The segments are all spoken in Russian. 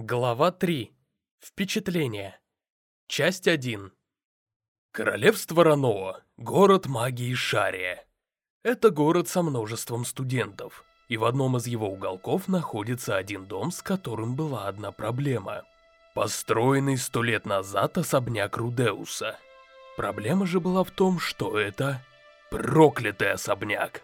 Глава 3. Впечатление. Часть 1. Королевство Раноа. Город магии Шария. Это город со множеством студентов, и в одном из его уголков находится один дом, с которым была одна проблема. Построенный сто лет назад особняк Рудеуса. Проблема же была в том, что это проклятый особняк.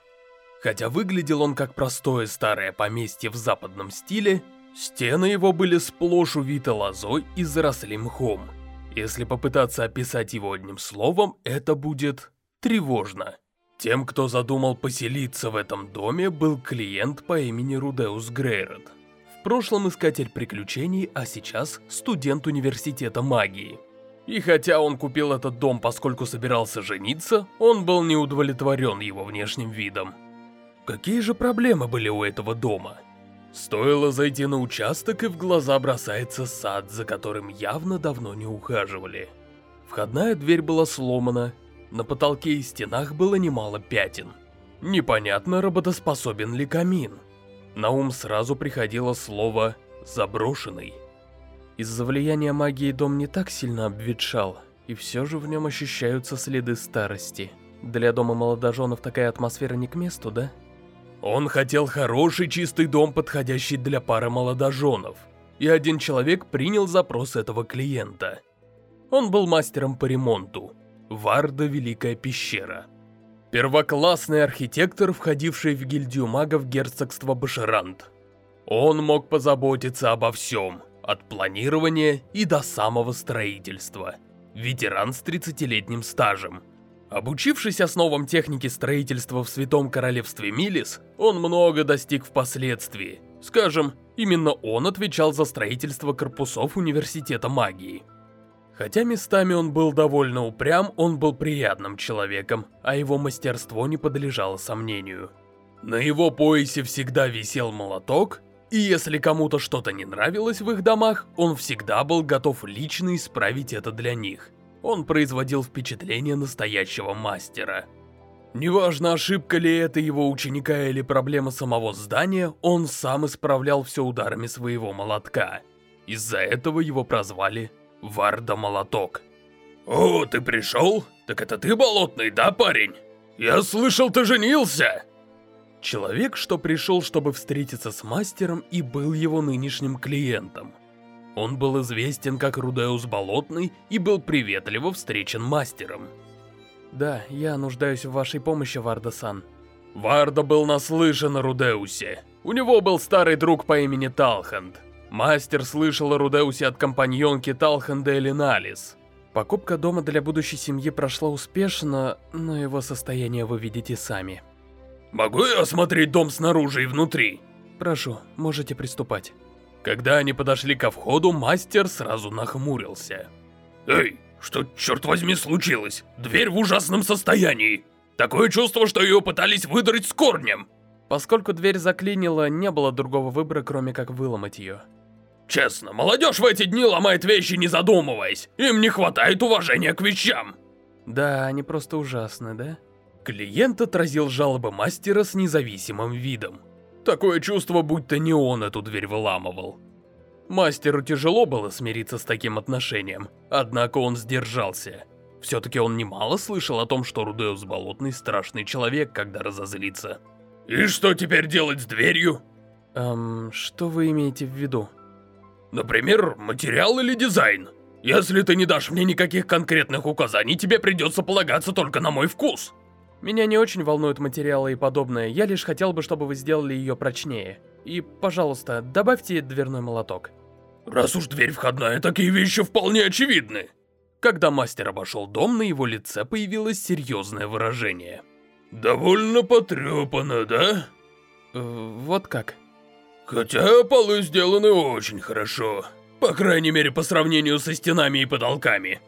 Хотя выглядел он как простое старое поместье в западном стиле, Стены его были сплошь увиты лозой и заросли мхом. Если попытаться описать его одним словом, это будет тревожно. Тем, кто задумал поселиться в этом доме, был клиент по имени Рудеус Грейрот. В прошлом искатель приключений, а сейчас студент университета магии. И хотя он купил этот дом, поскольку собирался жениться, он был не удовлетворен его внешним видом. Какие же проблемы были у этого дома? Стоило зайти на участок, и в глаза бросается сад, за которым явно давно не ухаживали. Входная дверь была сломана, на потолке и стенах было немало пятен. Непонятно, работоспособен ли камин. На ум сразу приходило слово «заброшенный». Из-за влияния магии дом не так сильно обветшал, и все же в нем ощущаются следы старости. Для дома молодоженов такая атмосфера не к месту, да? Он хотел хороший чистый дом, подходящий для пары молодоженов. И один человек принял запрос этого клиента. Он был мастером по ремонту. Варда Великая Пещера. Первоклассный архитектор, входивший в гильдию магов герцогства Башарант. Он мог позаботиться обо всем, от планирования и до самого строительства. Ветеран с 30-летним стажем – Обучившись основам техники строительства в Святом Королевстве Милис, он много достиг впоследствии. Скажем, именно он отвечал за строительство корпусов Университета Магии. Хотя местами он был довольно упрям, он был приятным человеком, а его мастерство не подлежало сомнению. На его поясе всегда висел молоток, и если кому-то что-то не нравилось в их домах, он всегда был готов лично исправить это для них он производил впечатление настоящего мастера. Неважно, ошибка ли это его ученика или проблема самого здания, он сам исправлял все ударами своего молотка. Из-за этого его прозвали Варда Молоток. «О, ты пришел? Так это ты болотный, да, парень? Я слышал, ты женился!» Человек, что пришел, чтобы встретиться с мастером, и был его нынешним клиентом. Он был известен как Рудеус Болотный и был приветливо встречен мастером. Да, я нуждаюсь в вашей помощи, Варда-сан. Варда был наслышан о Рудеусе. У него был старый друг по имени Талханд. Мастер слышал о Рудеусе от компаньонки Талханда Элиналис. Покупка дома для будущей семьи прошла успешно, но его состояние вы видите сами. «Могу я осмотреть дом снаружи и внутри?» «Прошу, можете приступать». Когда они подошли ко входу, мастер сразу нахмурился. «Эй, что, черт возьми, случилось? Дверь в ужасном состоянии. Такое чувство, что ее пытались выдрать с корнем». Поскольку дверь заклинила, не было другого выбора, кроме как выломать ее. «Честно, молодежь в эти дни ломает вещи, не задумываясь. Им не хватает уважения к вещам». Да, они просто ужасны, да? Клиент отразил жалобы мастера с независимым видом. Такое чувство, будто не он эту дверь выламывал. Мастеру тяжело было смириться с таким отношением, однако он сдержался. Все-таки он немало слышал о том, что Рудеус Болотный страшный человек, когда разозлится. «И что теперь делать с дверью?» Эм, что вы имеете в виду? Например, материал или дизайн? Если ты не дашь мне никаких конкретных указаний, тебе придется полагаться только на мой вкус. Меня не очень волнуют материалы и подобное, я лишь хотел бы, чтобы вы сделали ее прочнее. И, пожалуйста, добавьте дверной молоток. Раз уж дверь входная, такие вещи вполне очевидны. Когда мастер обошел дом, на его лице появилось серьезное выражение. Довольно потрепано, да? Э, вот как. Хотя полы сделаны очень хорошо. По крайней мере, по сравнению со стенами и потолками.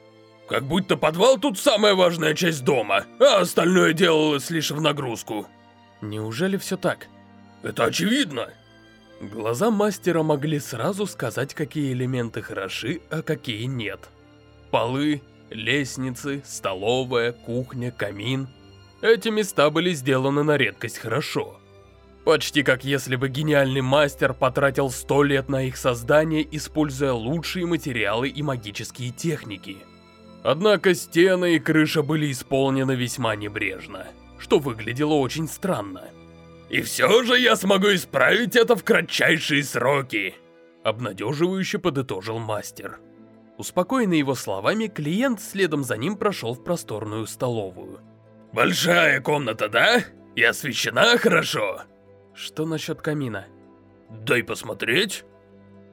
Как будто подвал тут самая важная часть дома, а остальное делалось лишь в нагрузку. Неужели все так? Это очевидно. Глаза мастера могли сразу сказать, какие элементы хороши, а какие нет. Полы, лестницы, столовая, кухня, камин. Эти места были сделаны на редкость хорошо. Почти как если бы гениальный мастер потратил сто лет на их создание, используя лучшие материалы и магические техники. Однако стены и крыша были исполнены весьма небрежно, что выглядело очень странно. «И все же я смогу исправить это в кратчайшие сроки!» Обнадеживающе подытожил мастер. Успокоенный его словами, клиент следом за ним прошел в просторную столовую. «Большая комната, да? И освещена хорошо?» Что насчет камина? Дай посмотреть.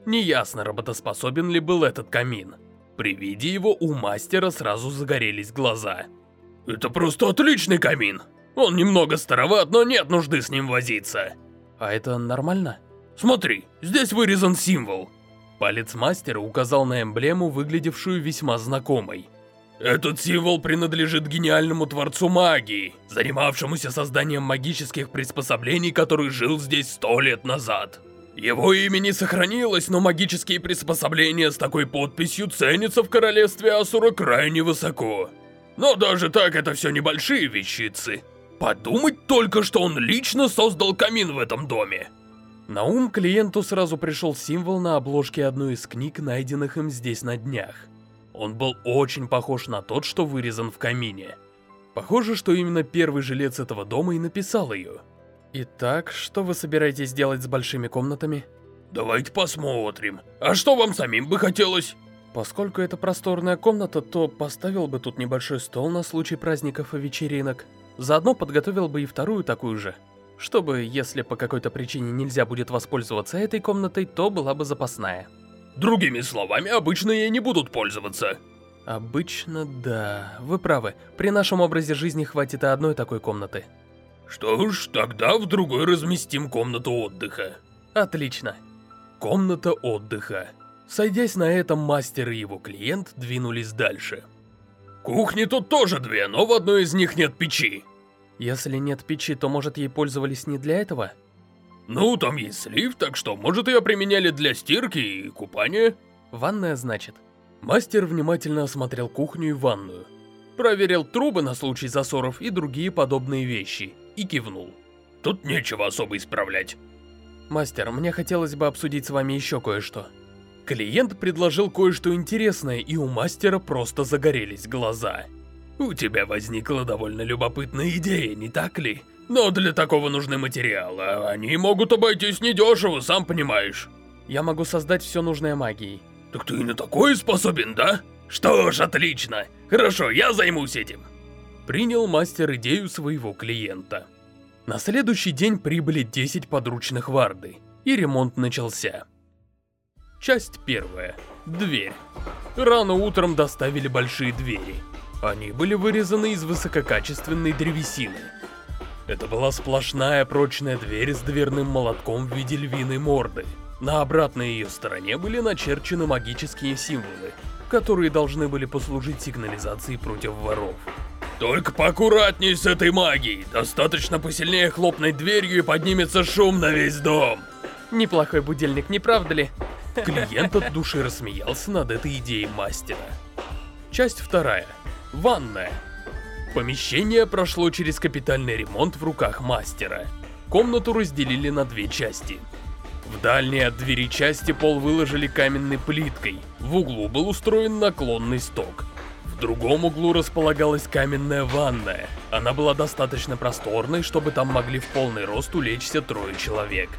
Неясно, работоспособен ли был этот камин. При виде его у мастера сразу загорелись глаза. Это просто отличный камин. Он немного староват, но нет нужды с ним возиться. А это нормально? Смотри, здесь вырезан символ. Палец мастера указал на эмблему, выглядевшую весьма знакомой. Этот символ принадлежит гениальному творцу магии, занимавшемуся созданием магических приспособлений, который жил здесь сто лет назад. Его имя не сохранилось, но магические приспособления с такой подписью ценятся в королевстве Асура крайне высоко. Но даже так это все небольшие вещицы. Подумать только, что он лично создал камин в этом доме. На ум клиенту сразу пришел символ на обложке одной из книг, найденных им здесь на днях. Он был очень похож на тот, что вырезан в камине. Похоже, что именно первый жилец этого дома и написал ее. Итак, что вы собираетесь делать с большими комнатами? Давайте посмотрим. А что вам самим бы хотелось? Поскольку это просторная комната, то поставил бы тут небольшой стол на случай праздников и вечеринок. Заодно подготовил бы и вторую такую же. Чтобы, если по какой-то причине нельзя будет воспользоваться этой комнатой, то была бы запасная. Другими словами, обычно ей не будут пользоваться. Обычно, да. Вы правы. При нашем образе жизни хватит и одной такой комнаты. Что ж, тогда в другой разместим комнату отдыха. Отлично. Комната отдыха. Сойдясь на этом, мастер и его клиент двинулись дальше. Кухни тут тоже две, но в одной из них нет печи. Если нет печи, то может ей пользовались не для этого? Ну, там есть слив, так что, может, ее применяли для стирки и купания? Ванная, значит. Мастер внимательно осмотрел кухню и ванную. Проверил трубы на случай засоров и другие подобные вещи. И кивнул. Тут нечего особо исправлять. Мастер, мне хотелось бы обсудить с вами еще кое-что. Клиент предложил кое-что интересное, и у мастера просто загорелись глаза. У тебя возникла довольно любопытная идея, не так ли? Но для такого нужны материалы, они могут обойтись недешево, сам понимаешь. Я могу создать все нужное магией. Так ты и на такое способен, да? Что ж, отлично. Хорошо, я займусь этим. Принял мастер идею своего клиента. На следующий день прибыли 10 подручных варды, и ремонт начался. Часть первая. Дверь. Рано утром доставили большие двери. Они были вырезаны из высококачественной древесины. Это была сплошная прочная дверь с дверным молотком в виде львиной морды. На обратной ее стороне были начерчены магические символы, которые должны были послужить сигнализацией против воров. Только поаккуратней с этой магией. Достаточно посильнее хлопнуть дверью и поднимется шум на весь дом. Неплохой будильник, не правда ли? Клиент от души рассмеялся над этой идеей мастера. Часть вторая. Ванная. Помещение прошло через капитальный ремонт в руках мастера. Комнату разделили на две части. В дальней от двери части пол выложили каменной плиткой, в углу был устроен наклонный сток. Другом углу располагалась каменная ванная. Она была достаточно просторной, чтобы там могли в полный рост улечься трое человек.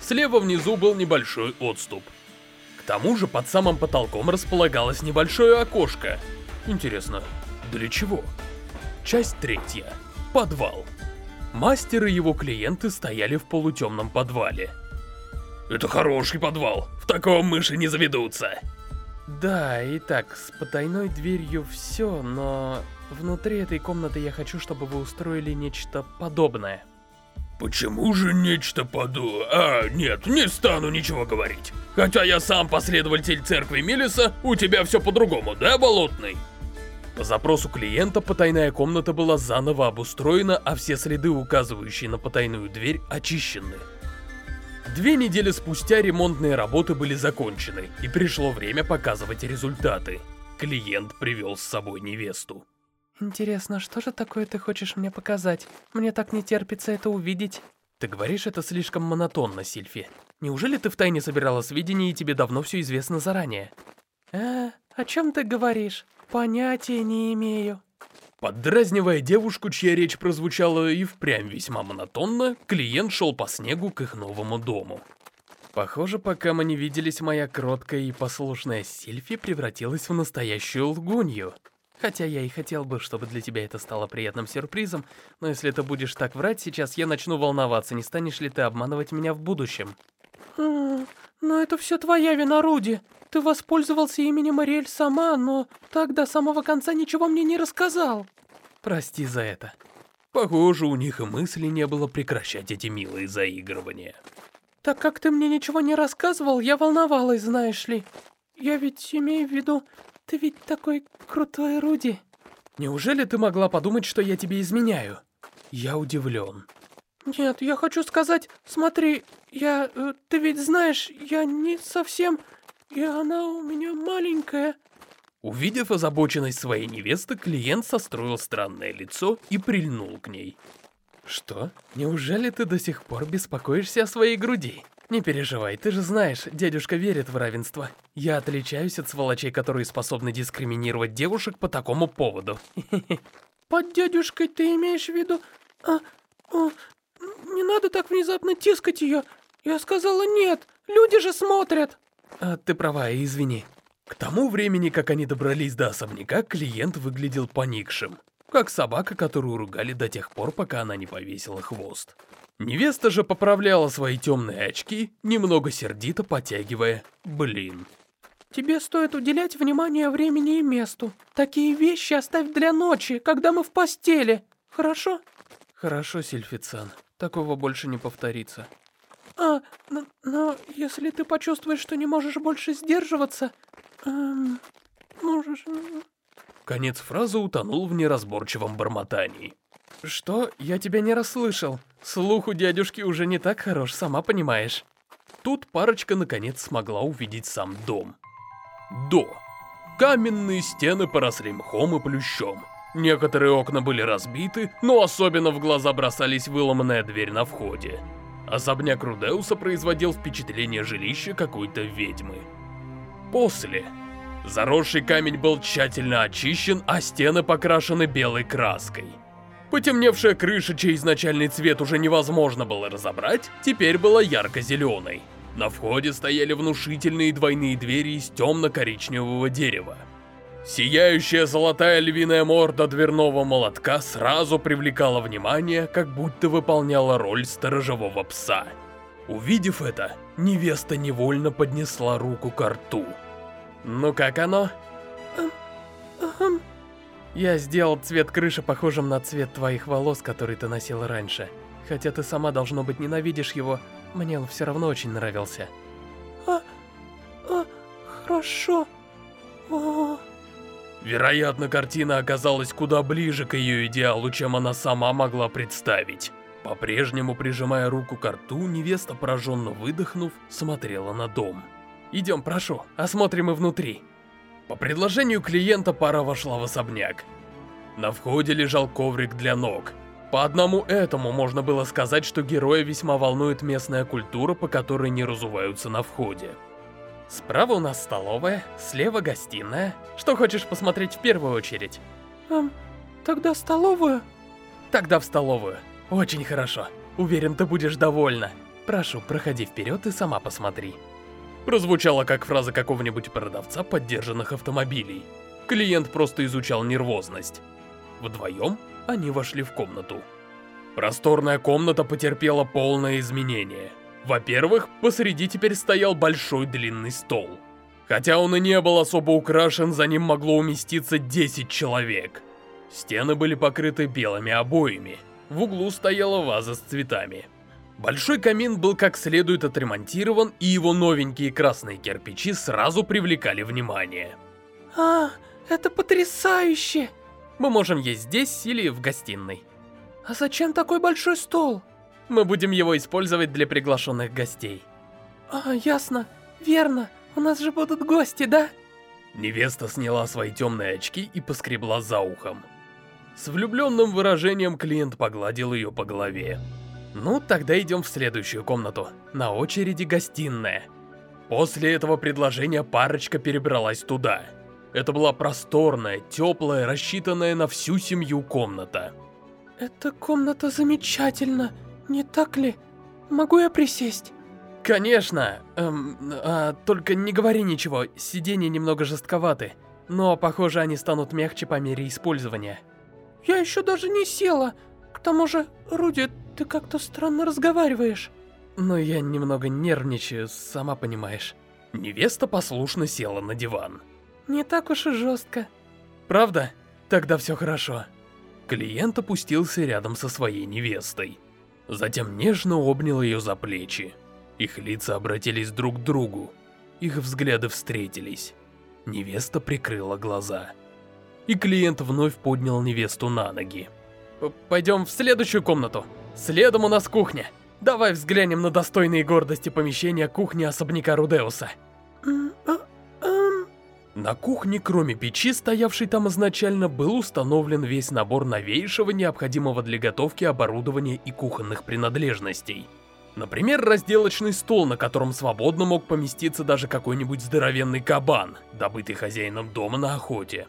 Слева внизу был небольшой отступ. К тому же под самым потолком располагалось небольшое окошко. Интересно, для чего? Часть третья. Подвал. Мастер и его клиенты стояли в полутемном подвале. Это хороший подвал. В таком мыши не заведутся. Да, и так, с потайной дверью все, но внутри этой комнаты я хочу, чтобы вы устроили нечто подобное. Почему же нечто поду... А, нет, не стану ничего говорить. Хотя я сам последователь церкви Милиса, у тебя все по-другому, да, Болотный? По запросу клиента потайная комната была заново обустроена, а все следы, указывающие на потайную дверь, очищены. Две недели спустя ремонтные работы были закончены, и пришло время показывать результаты. Клиент привел с собой невесту. Интересно, что же такое ты хочешь мне показать? Мне так не терпится это увидеть. Ты говоришь это слишком монотонно, Сильфи. Неужели ты втайне собирала сведения и тебе давно все известно заранее? Э, о чем ты говоришь? Понятия не имею. Поддразнивая девушку, чья речь прозвучала и впрямь весьма монотонно, клиент шел по снегу к их новому дому. Похоже, пока мы не виделись, моя кроткая и послушная Сильфи превратилась в настоящую лгунью. Хотя я и хотел бы, чтобы для тебя это стало приятным сюрпризом, но если ты будешь так врать сейчас, я начну волноваться, не станешь ли ты обманывать меня в будущем. Но это все твоя вина, Руди. Ты воспользовался именем Ариэль сама, но так до самого конца ничего мне не рассказал. Прости за это. Похоже, у них и мысли не было прекращать эти милые заигрывания. Так как ты мне ничего не рассказывал, я волновалась, знаешь ли. Я ведь имею в виду, ты ведь такой крутой, Руди. Неужели ты могла подумать, что я тебе изменяю? Я удивлен. Нет, я хочу сказать, смотри, я... Э, ты ведь знаешь, я не совсем... И она у меня маленькая. Увидев озабоченность своей невесты, клиент состроил странное лицо и прильнул к ней. Что? Неужели ты до сих пор беспокоишься о своей груди? Не переживай, ты же знаешь, дядюшка верит в равенство. Я отличаюсь от сволочей, которые способны дискриминировать девушек по такому поводу. Под дядюшкой ты имеешь в виду... А, а, не надо так внезапно тискать ее. Я сказала нет, люди же смотрят. А, ты права, извини. К тому времени, как они добрались до особняка, клиент выглядел поникшим. Как собака, которую ругали до тех пор, пока она не повесила хвост. Невеста же поправляла свои темные очки, немного сердито потягивая «блин». «Тебе стоит уделять внимание времени и месту. Такие вещи оставь для ночи, когда мы в постели. Хорошо?» «Хорошо, Сильфицан. Такого больше не повторится». «А, но, но если ты почувствуешь, что не можешь больше сдерживаться, эм, можешь...» Конец фразы утонул в неразборчивом бормотании. «Что? Я тебя не расслышал. Слух у дядюшки уже не так хорош, сама понимаешь». Тут парочка наконец смогла увидеть сам дом. До. Каменные стены поросли мхом и плющом. Некоторые окна были разбиты, но особенно в глаза бросались выломанная дверь на входе. Особняк Рудеуса производил впечатление жилища какой-то ведьмы. После Заросший камень был тщательно очищен, а стены покрашены белой краской. Потемневшая крыша, чей изначальный цвет уже невозможно было разобрать, теперь была ярко-зеленой. На входе стояли внушительные двойные двери из темно-коричневого дерева. Сияющая золотая львиная морда дверного молотка сразу привлекала внимание, как будто выполняла роль сторожевого пса. Увидев это, невеста невольно поднесла руку к рту. Ну как оно? Я сделал цвет крыши похожим на цвет твоих волос, который ты носила раньше. Хотя ты сама, должно быть, ненавидишь его, мне он все равно очень нравился. А, а, хорошо. О. Вероятно, картина оказалась куда ближе к ее идеалу, чем она сама могла представить. По-прежнему прижимая руку к рту, невеста, пораженно выдохнув, смотрела на дом. Идем, прошу, осмотрим и внутри. По предложению клиента пара вошла в особняк. На входе лежал коврик для ног. По одному этому можно было сказать, что героя весьма волнует местная культура, по которой не разуваются на входе. Справа у нас столовая, слева гостиная. Что хочешь посмотреть в первую очередь? Эм, тогда столовую? Тогда в столовую. Очень хорошо. Уверен, ты будешь довольна. Прошу, проходи вперед и сама посмотри. Прозвучало как фраза какого-нибудь продавца поддержанных автомобилей. Клиент просто изучал нервозность. Вдвоем они вошли в комнату. Просторная комната потерпела полное изменение. Во-первых, посреди теперь стоял большой длинный стол. Хотя он и не был особо украшен, за ним могло уместиться 10 человек. Стены были покрыты белыми обоями. В углу стояла ваза с цветами. Большой камин был как следует отремонтирован, и его новенькие красные кирпичи сразу привлекали внимание. А, это потрясающе! Мы можем есть здесь или в гостиной. А зачем такой большой стол? Мы будем его использовать для приглашенных гостей. А, ясно. Верно. У нас же будут гости, да? Невеста сняла свои темные очки и поскребла за ухом. С влюбленным выражением клиент погладил ее по голове. Ну, тогда идем в следующую комнату. На очереди гостиная. После этого предложения парочка перебралась туда. Это была просторная, теплая, рассчитанная на всю семью комната. Эта комната замечательна, не так ли? Могу я присесть? Конечно, эм, а, только не говори ничего, сиденья немного жестковаты, но похоже они станут мягче по мере использования. Я еще даже не села. К тому же, Руди, ты как-то странно разговариваешь. Но я немного нервничаю, сама понимаешь. Невеста послушно села на диван. Не так уж и жестко. Правда? Тогда все хорошо. Клиент опустился рядом со своей невестой. Затем нежно обнял ее за плечи. Их лица обратились друг к другу. Их взгляды встретились. Невеста прикрыла глаза. И клиент вновь поднял невесту на ноги. Пойдем в следующую комнату. Следом у нас кухня. Давай взглянем на достойные гордости помещения кухни особняка Рудеуса. На кухне, кроме печи, стоявшей там изначально, был установлен весь набор новейшего необходимого для готовки оборудования и кухонных принадлежностей. Например, разделочный стол, на котором свободно мог поместиться даже какой-нибудь здоровенный кабан, добытый хозяином дома на охоте.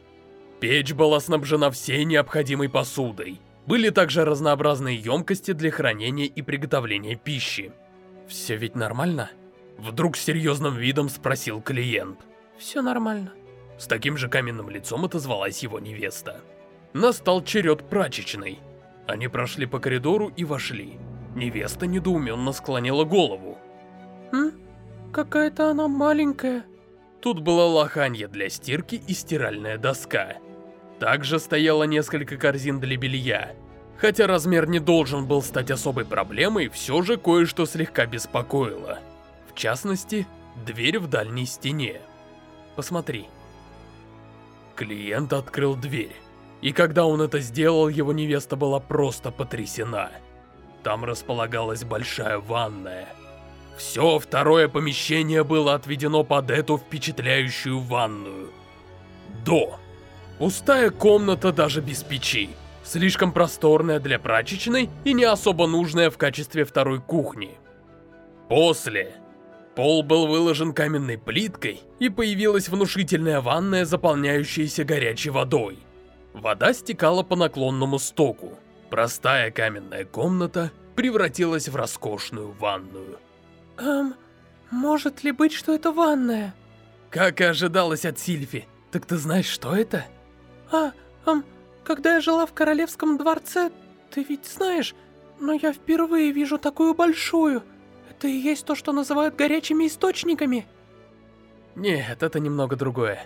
Печь была снабжена всей необходимой посудой. Были также разнообразные емкости для хранения и приготовления пищи. «Все ведь нормально?» Вдруг серьезным видом спросил клиент. Все нормально. С таким же каменным лицом отозвалась его невеста. Настал черед прачечной. Они прошли по коридору и вошли. Невеста недоуменно склонила голову. М? Какая-то она маленькая. Тут была лоханья для стирки и стиральная доска. Также стояло несколько корзин для белья. Хотя размер не должен был стать особой проблемой, все же кое-что слегка беспокоило. В частности, дверь в дальней стене. Посмотри. Клиент открыл дверь. И когда он это сделал, его невеста была просто потрясена. Там располагалась большая ванная. Все второе помещение было отведено под эту впечатляющую ванную. До. Пустая комната даже без печи. Слишком просторная для прачечной и не особо нужная в качестве второй кухни. После. Пол был выложен каменной плиткой, и появилась внушительная ванная, заполняющаяся горячей водой. Вода стекала по наклонному стоку. Простая каменная комната превратилась в роскошную ванную. Эм, может ли быть, что это ванная? Как и ожидалось от Сильфи. Так ты знаешь, что это? А, эм, когда я жила в королевском дворце, ты ведь знаешь, но я впервые вижу такую большую. Это и есть то, что называют горячими источниками? Нет, это немного другое.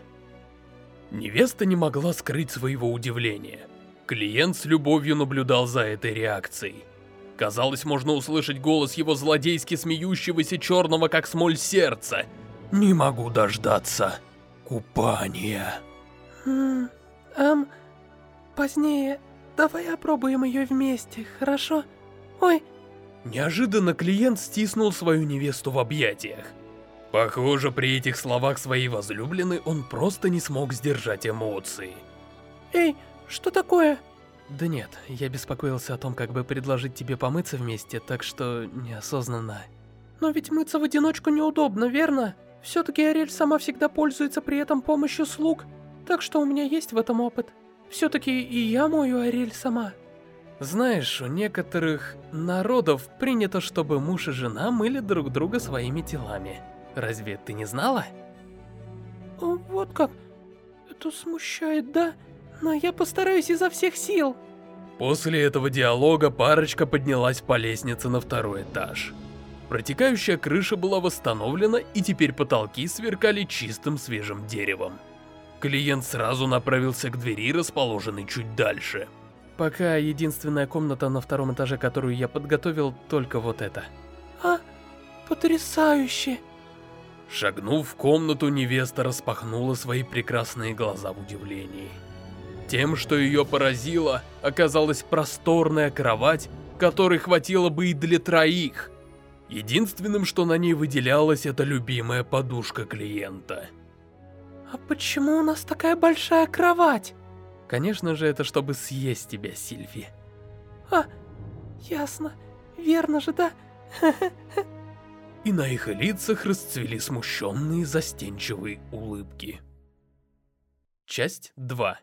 Невеста не могла скрыть своего удивления. Клиент с любовью наблюдал за этой реакцией. Казалось, можно услышать голос его злодейски смеющегося черного, как смоль сердца. «Не могу дождаться купания». Хм, эм, позднее давай опробуем ее вместе, хорошо? Ой, Неожиданно клиент стиснул свою невесту в объятиях. Похоже, при этих словах своей возлюбленной он просто не смог сдержать эмоции. Эй, что такое? Да нет, я беспокоился о том, как бы предложить тебе помыться вместе, так что неосознанно. Но ведь мыться в одиночку неудобно, верно? Все-таки Ариэль сама всегда пользуется при этом помощью слуг, так что у меня есть в этом опыт. Все-таки и я мою Ариэль сама. Знаешь, у некоторых народов принято, чтобы муж и жена мыли друг друга своими телами. Разве ты не знала? Вот как. Это смущает, да? Но я постараюсь изо всех сил. После этого диалога парочка поднялась по лестнице на второй этаж. Протекающая крыша была восстановлена, и теперь потолки сверкали чистым свежим деревом. Клиент сразу направился к двери, расположенной чуть дальше. Пока единственная комната на втором этаже, которую я подготовил, только вот эта. А, потрясающе. Шагнув в комнату, невеста распахнула свои прекрасные глаза в удивлении. Тем, что ее поразило, оказалась просторная кровать, которой хватило бы и для троих. Единственным, что на ней выделялось, это любимая подушка клиента. А почему у нас такая большая кровать? Конечно же, это чтобы съесть тебя, Сильви. А, ясно. верно же, да? И на их лицах расцвели смущенные застенчивые улыбки. Часть 2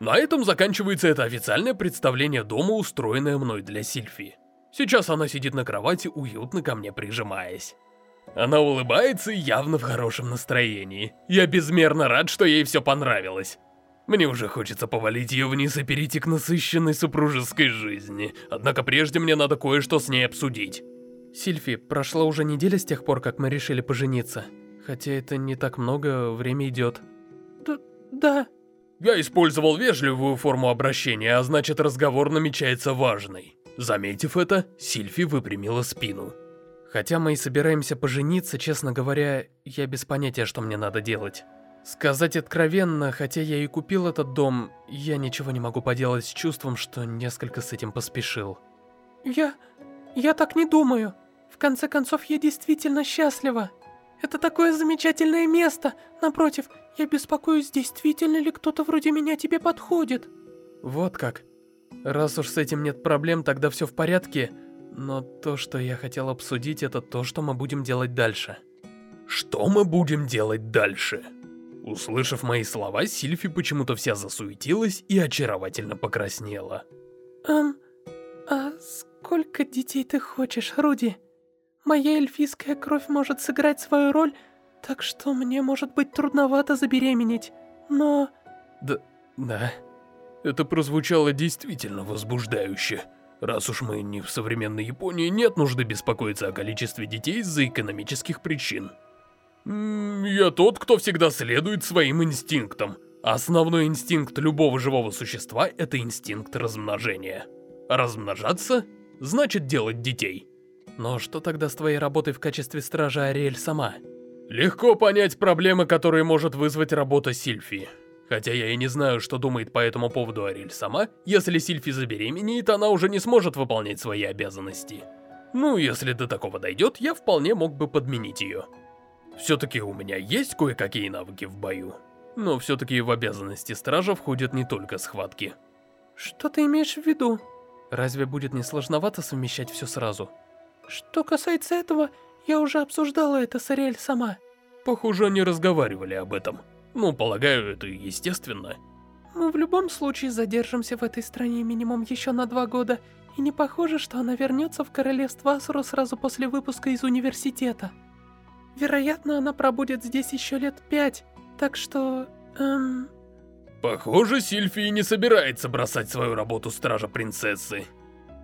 На этом заканчивается это официальное представление дома, устроенное мной для Сильфи. Сейчас она сидит на кровати, уютно ко мне прижимаясь. Она улыбается и явно в хорошем настроении. Я безмерно рад, что ей все понравилось. Мне уже хочется повалить ее вниз и перейти к насыщенной супружеской жизни. Однако прежде мне надо кое-что с ней обсудить. Сильфи, прошла уже неделя с тех пор, как мы решили пожениться. Хотя это не так много, время идет. Д да. Я использовал вежливую форму обращения, а значит разговор намечается важный. Заметив это, Сильфи выпрямила спину. Хотя мы и собираемся пожениться, честно говоря, я без понятия, что мне надо делать. Сказать откровенно, хотя я и купил этот дом, я ничего не могу поделать с чувством, что несколько с этим поспешил. Я... я так не думаю. В конце концов, я действительно счастлива. Это такое замечательное место. Напротив, я беспокоюсь, действительно ли кто-то вроде меня тебе подходит. Вот как. Раз уж с этим нет проблем, тогда все в порядке. Но то, что я хотел обсудить, это то, что мы будем делать дальше. Что мы будем делать дальше? Услышав мои слова, Сильфи почему-то вся засуетилась и очаровательно покраснела. Эм, а сколько детей ты хочешь, Руди? Моя эльфийская кровь может сыграть свою роль, так что мне может быть трудновато забеременеть, но... Да, да. Это прозвучало действительно возбуждающе. Раз уж мы не в современной Японии, нет нужды беспокоиться о количестве детей из-за экономических причин. Я тот, кто всегда следует своим инстинктам. Основной инстинкт любого живого существа – это инстинкт размножения. Размножаться – значит делать детей. Но что тогда с твоей работой в качестве стража Ариэль сама? Легко понять проблемы, которые может вызвать работа Сильфи. Хотя я и не знаю, что думает по этому поводу Ариэль сама, если Сильфи забеременеет, она уже не сможет выполнять свои обязанности. Ну, если до такого дойдет, я вполне мог бы подменить ее. Все-таки у меня есть кое-какие навыки в бою. Но все-таки в обязанности стража входят не только схватки. Что ты имеешь в виду? Разве будет не сложновато совмещать все сразу? Что касается этого, я уже обсуждала это с Ариэль сама. Похоже, они разговаривали об этом. Ну, полагаю, это естественно. Мы в любом случае задержимся в этой стране минимум еще на два года, и не похоже, что она вернется в королевство Асуру сразу после выпуска из университета. Вероятно, она пробудет здесь еще лет пять, так что... Эм... Похоже, Сильфи не собирается бросать свою работу стража принцессы.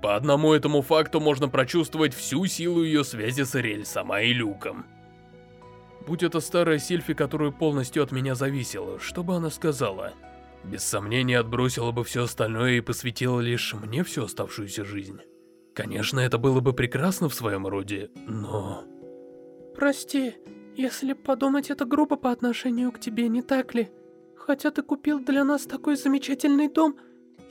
По одному этому факту можно прочувствовать всю силу ее связи с Эрель сама и Люком. Будь это старая Сильфи, которая полностью от меня зависела, что бы она сказала? Без сомнения отбросила бы все остальное и посвятила лишь мне всю оставшуюся жизнь. Конечно, это было бы прекрасно в своем роде, но... Прости, если подумать, это грубо по отношению к тебе, не так ли? Хотя ты купил для нас такой замечательный дом,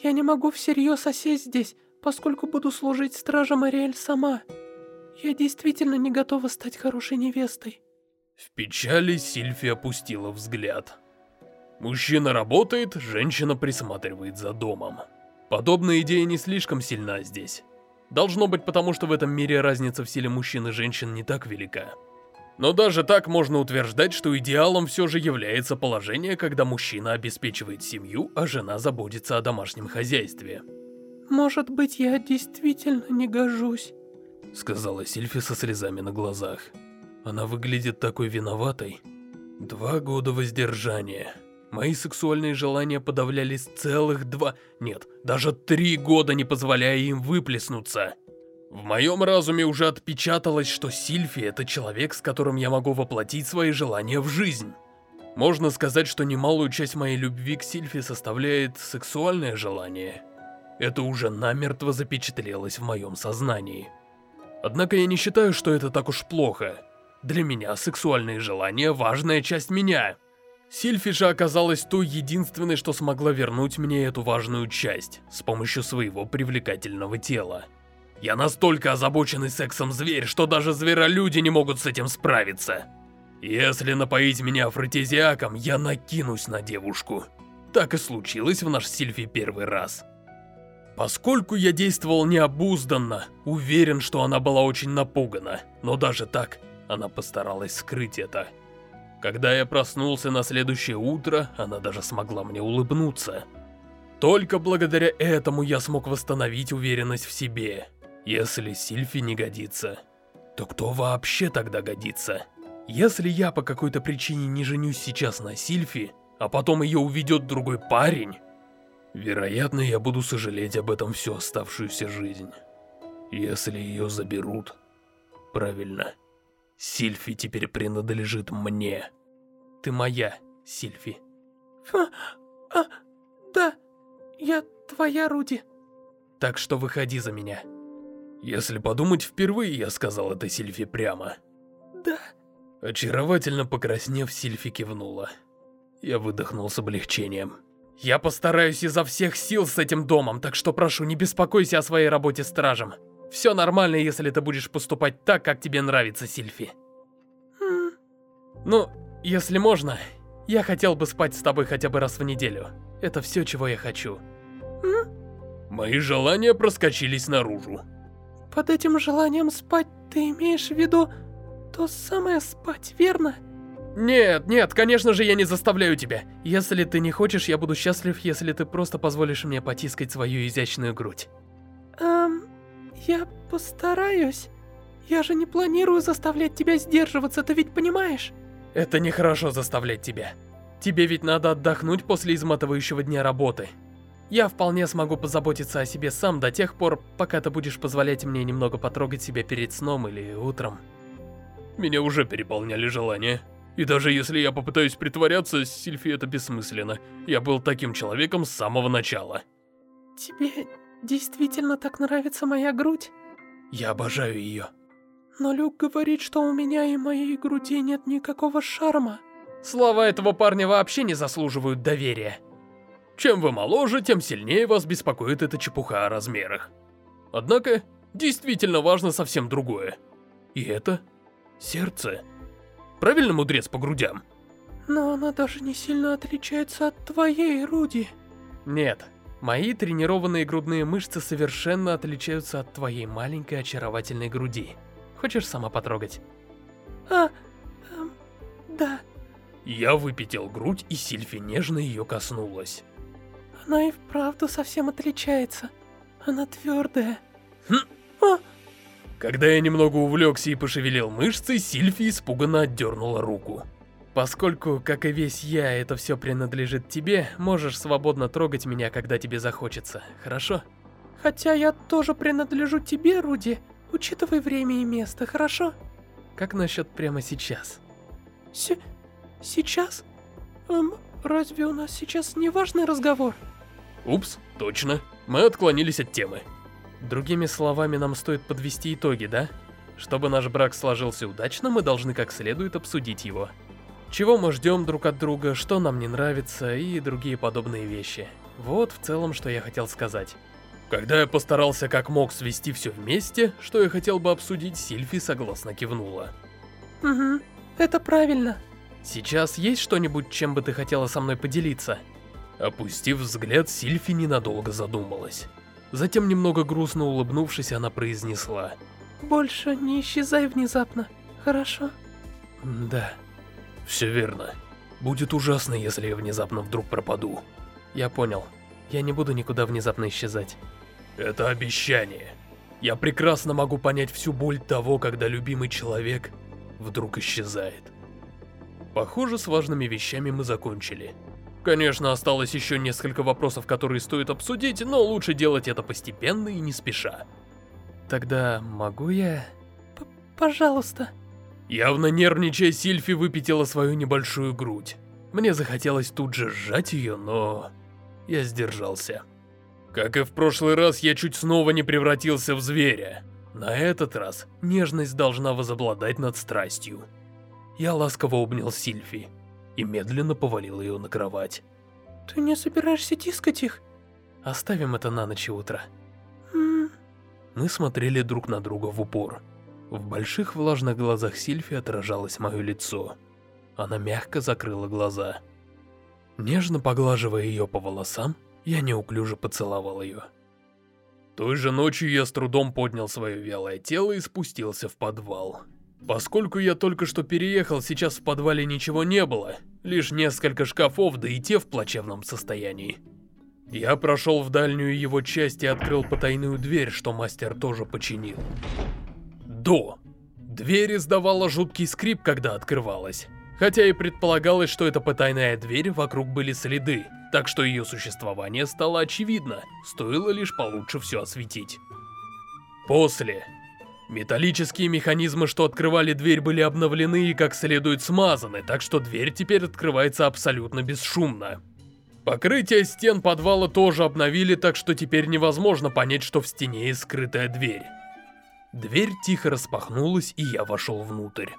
я не могу всерьез осесть здесь, поскольку буду служить стражем Ариэль сама. Я действительно не готова стать хорошей невестой. В печали Сильфи опустила взгляд. Мужчина работает, женщина присматривает за домом. Подобная идея не слишком сильна здесь. Должно быть потому, что в этом мире разница в силе мужчин и женщин не так велика. Но даже так можно утверждать, что идеалом все же является положение, когда мужчина обеспечивает семью, а жена заботится о домашнем хозяйстве. «Может быть, я действительно не гожусь», — сказала Сильфи со слезами на глазах. Она выглядит такой виноватой. Два года воздержания. Мои сексуальные желания подавлялись целых два... Нет, даже три года не позволяя им выплеснуться. В моем разуме уже отпечаталось, что Сильфи — это человек, с которым я могу воплотить свои желания в жизнь. Можно сказать, что немалую часть моей любви к Сильфи составляет сексуальное желание. Это уже намертво запечатлелось в моем сознании. Однако я не считаю, что это так уж плохо. Для меня сексуальные желания — важная часть меня. Сильфи же оказалась той единственной, что смогла вернуть мне эту важную часть с помощью своего привлекательного тела. Я настолько озабоченный сексом зверь, что даже зверолюди не могут с этим справиться. Если напоить меня афродизиаком, я накинусь на девушку. Так и случилось в наш Сильфи первый раз. Поскольку я действовал необузданно, уверен, что она была очень напугана, но даже так она постаралась скрыть это. Когда я проснулся на следующее утро, она даже смогла мне улыбнуться. Только благодаря этому я смог восстановить уверенность в себе. Если Сильфи не годится, то кто вообще тогда годится? Если я по какой-то причине не женюсь сейчас на Сильфи, а потом ее уведет другой парень, вероятно, я буду сожалеть об этом всю оставшуюся жизнь. Если ее заберут, правильно, Сильфи теперь принадлежит мне. Ты моя, Сильфи. А, а, да. Я твоя, Руди. Так что выходи за меня. Если подумать, впервые я сказал это Сильфи прямо. Да. Очаровательно покраснев, Сильфи кивнула. Я выдохнул с облегчением. Я постараюсь изо всех сил с этим домом, так что прошу, не беспокойся о своей работе стражем. Все нормально, если ты будешь поступать так, как тебе нравится, Сильфи. Хм. Ну, если можно, я хотел бы спать с тобой хотя бы раз в неделю. Это все, чего я хочу. Мои желания проскочились наружу. Под этим желанием спать ты имеешь в виду то самое спать, верно? Нет, нет, конечно же я не заставляю тебя. Если ты не хочешь, я буду счастлив, если ты просто позволишь мне потискать свою изящную грудь. Эм, я постараюсь. Я же не планирую заставлять тебя сдерживаться, ты ведь понимаешь? Это нехорошо заставлять тебя. Тебе ведь надо отдохнуть после изматывающего дня работы. Я вполне смогу позаботиться о себе сам до тех пор, пока ты будешь позволять мне немного потрогать себя перед сном или утром. Меня уже переполняли желания. И даже если я попытаюсь притворяться, Сильфи это бессмысленно. Я был таким человеком с самого начала. Тебе действительно так нравится моя грудь? Я обожаю ее. Но Люк говорит, что у меня и моей груди нет никакого шарма. Слова этого парня вообще не заслуживают доверия. Чем вы моложе, тем сильнее вас беспокоит эта чепуха о размерах. Однако, действительно важно совсем другое. И это сердце. Правильно, мудрец по грудям? Но она даже не сильно отличается от твоей, Руди. Нет, мои тренированные грудные мышцы совершенно отличаются от твоей маленькой очаровательной груди. Хочешь сама потрогать? А, эм, да. Я выпятил грудь, и Сильфи нежно ее коснулась. Она и вправду совсем отличается. Она твердая. Хм. А. Когда я немного увлекся и пошевелил мышцы, Сильфи испуганно отдернула руку. Поскольку, как и весь я, это все принадлежит тебе, можешь свободно трогать меня, когда тебе захочется, хорошо? Хотя я тоже принадлежу тебе, Руди. Учитывай время и место, хорошо? Как насчет прямо сейчас? С сейчас? Эм, разве у нас сейчас не важный разговор? Упс, точно. Мы отклонились от темы. Другими словами, нам стоит подвести итоги, да? Чтобы наш брак сложился удачно, мы должны как следует обсудить его. Чего мы ждем друг от друга, что нам не нравится и другие подобные вещи. Вот в целом, что я хотел сказать. Когда я постарался как мог свести все вместе, что я хотел бы обсудить, Сильфи согласно кивнула. Угу, это правильно. Сейчас есть что-нибудь, чем бы ты хотела со мной поделиться? Опустив взгляд, Сильфи ненадолго задумалась. Затем, немного грустно улыбнувшись, она произнесла. Больше не исчезай внезапно, хорошо? Да. Все верно. Будет ужасно, если я внезапно вдруг пропаду. Я понял. Я не буду никуда внезапно исчезать. Это обещание. Я прекрасно могу понять всю боль того, когда любимый человек вдруг исчезает. Похоже, с важными вещами мы закончили. Конечно, осталось еще несколько вопросов, которые стоит обсудить, но лучше делать это постепенно и не спеша. Тогда могу я... П Пожалуйста. Явно нервничая, Сильфи выпятила свою небольшую грудь. Мне захотелось тут же сжать ее, но... Я сдержался. Как и в прошлый раз, я чуть снова не превратился в зверя. На этот раз нежность должна возобладать над страстью. Я ласково обнял Сильфи и медленно повалил ее на кровать. Ты не собираешься тискать их? Оставим это на ночь и утро. М Мы смотрели друг на друга в упор. В больших влажных глазах Сильфи отражалось мое лицо. Она мягко закрыла глаза. Нежно поглаживая ее по волосам, я неуклюже поцеловал ее. Той же ночью я с трудом поднял свое вялое тело и спустился в подвал. Поскольку я только что переехал, сейчас в подвале ничего не было, лишь несколько шкафов, да и те в плачевном состоянии. Я прошел в дальнюю его часть и открыл потайную дверь, что мастер тоже починил. До. Дверь издавала жуткий скрип, когда открывалась. Хотя и предполагалось, что это потайная дверь, вокруг были следы, так что ее существование стало очевидно, стоило лишь получше все осветить. После. Металлические механизмы, что открывали дверь, были обновлены и как следует смазаны, так что дверь теперь открывается абсолютно бесшумно. Покрытие стен подвала тоже обновили, так что теперь невозможно понять, что в стене есть скрытая дверь. Дверь тихо распахнулась, и я вошел внутрь.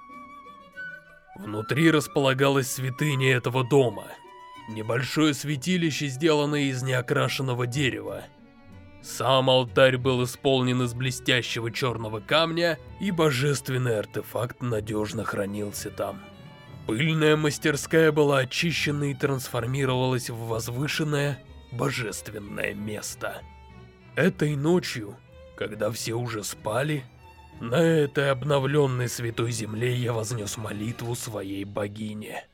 Внутри располагалась святыня этого дома. Небольшое святилище, сделанное из неокрашенного дерева. Сам алтарь был исполнен из блестящего черного камня, и божественный артефакт надежно хранился там. Пыльная мастерская была очищена и трансформировалась в возвышенное, божественное место. Этой ночью, когда все уже спали, на этой обновленной святой земле я вознес молитву своей богине.